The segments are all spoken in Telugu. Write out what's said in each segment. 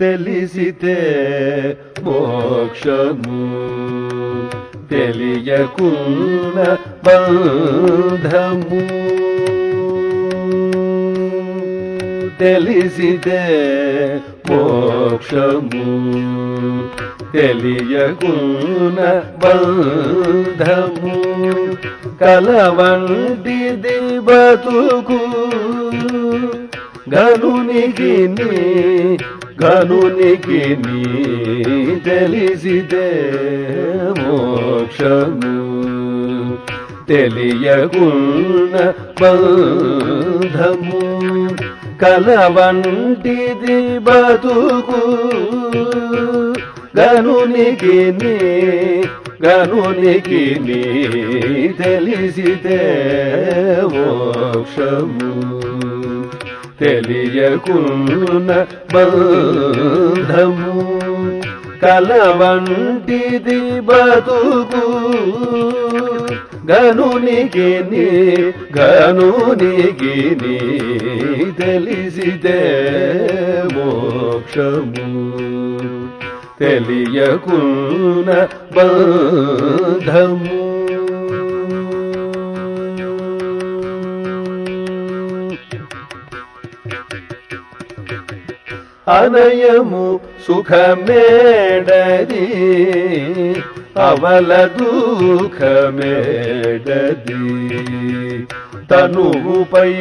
తెలిసితే మోక్షము తెలియకున్న బంధము. తెలిసితే మోక్షము తెలియకున్న బంధము. కలవంటి బతుకు గనునికి నీ గనునికి నీ తెలిసితే మోక్షము తెలియకున్న బంధము కలవంటిది బతుకు గనునికి నీ గనునికి నీ తెలిసితే మోక్షము తెలియకున్న బంధము కలవంటిది బతుకు. గనునికి నీ గనునికి నీ తెలిసితే మోక్షము. తెలియకున్న బంధము అనయము సుఖమేడది అవల దుఃఖమేడది తనుపై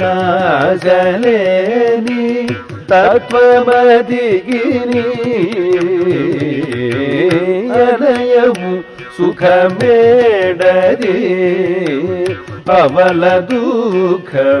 నాజలేని తత్వమదిగిని అనయము సుఖమేడది అవల దుఃఖమేడది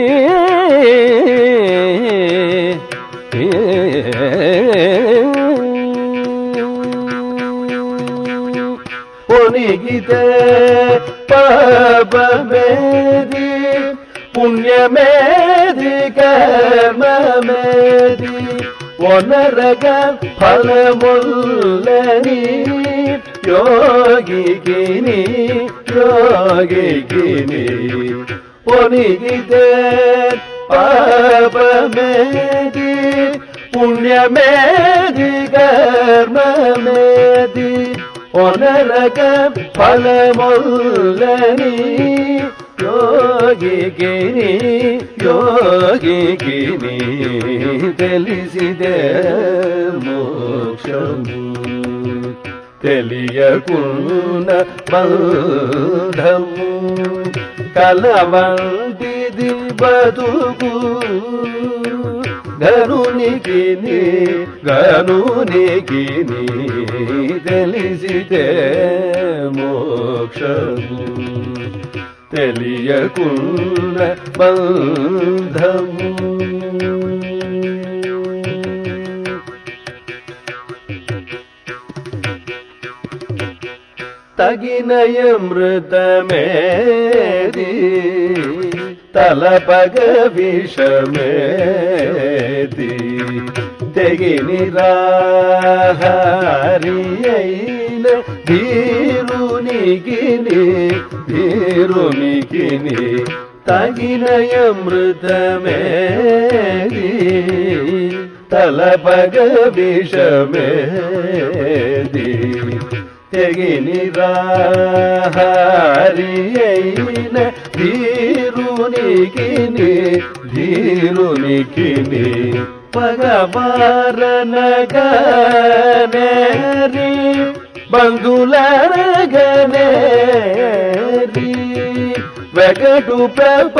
गीते पाप पुण्य मेरी कर्म मेरी। वो नरक फल मुल्लेनी योगी गिनी योगी गिनी। पुण्य गीते पाप मेरी, पुण्य मेरी कर्म मेरी। ఒనరక ఫలముల్లని యోగికిని యోగికిని తెలిసిదే మోక్షము తెలియకున్న బంధము కలవంటిది బతుకు గనునికి నీ గనునికి నీ తెలిసితే మోక్షము. తెలియకుండ బంధము. తగినయ మృతమేది తలపగ విషమేది తెగిని రాహారి అయిన ధీరునికిని ధీరునికిని తగినయ మృతమేది తలపగ విషమేది తెగిని రాహారి అయిన ధీరునికిని ధీరునికిని పగవారనగనేరి బంధులనగనేరి వెగటు ప్రపంచమెల్ల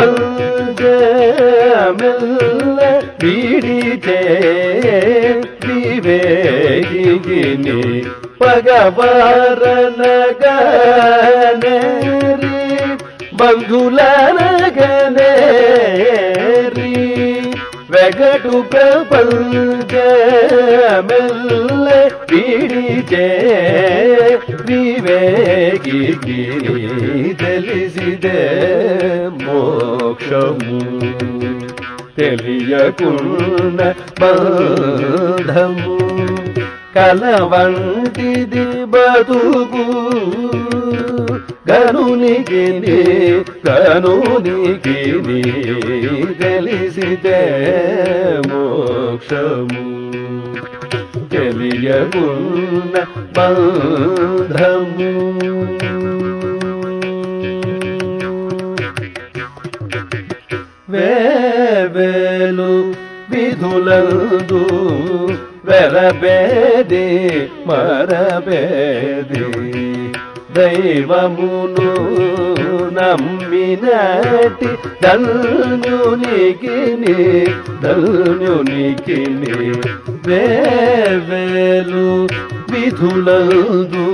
వీడితే వివేగిని పగవారనగనేరి బంధులనగనేరి వెగటు ప్రపంచమెల్ల వీడితే వివేకి తెలిసిదే మోక్షము. తెలియకున్న బంధము కలవంటిది బతుకు కనునికి బతుకు గనునికి గనునికి తెలిసితే మోక్షము. తెలియకున్న బంధము. వేవేలు విధులందు వెరబేది మరబేది. దైవమును నమ్మినటి దల్యునికిని దల్యునికిని వేవేలు విధులందు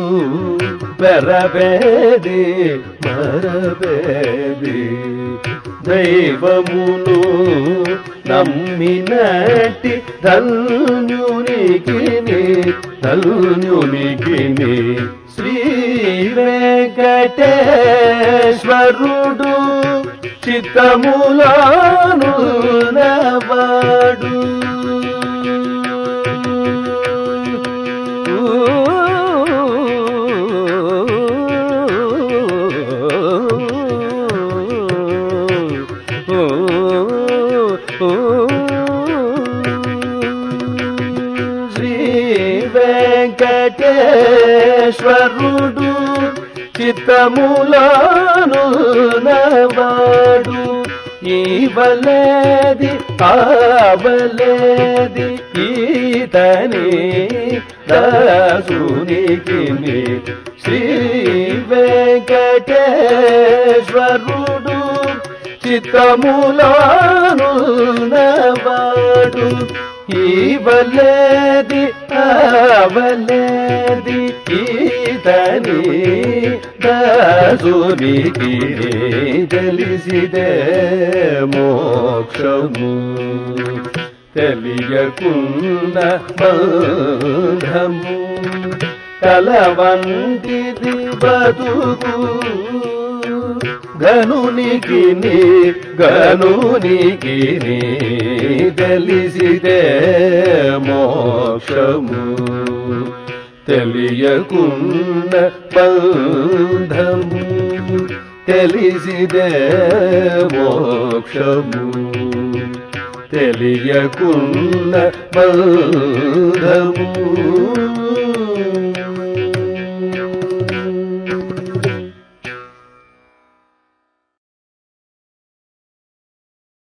పెరబేది మరబేది దైవమును నమ్మినటి ధన్యునికి ధన్యునికి శ్రీ వెంకటేశ్వరుడు చిత్తములాను నవాడు. ఈశ్వరుడు చిత్తములాను నవాడు? ఈవలేది ఆవలేది ఈతని దాసునికి శ్రీ వెంకటేశ్వరుడు చిత్తములాను నవాడు. ఈవలేది అవలేది ఈతని దాసునికి తెలిసిదే మోక్షము. తెలియకున్న బంధము కల బతుకు. గనునికి గనునికి తెలిసిదే మోక్షము. తెలియకున్న బంధము తెలిసిదే మోక్షము. తెలియకున్న బంధము.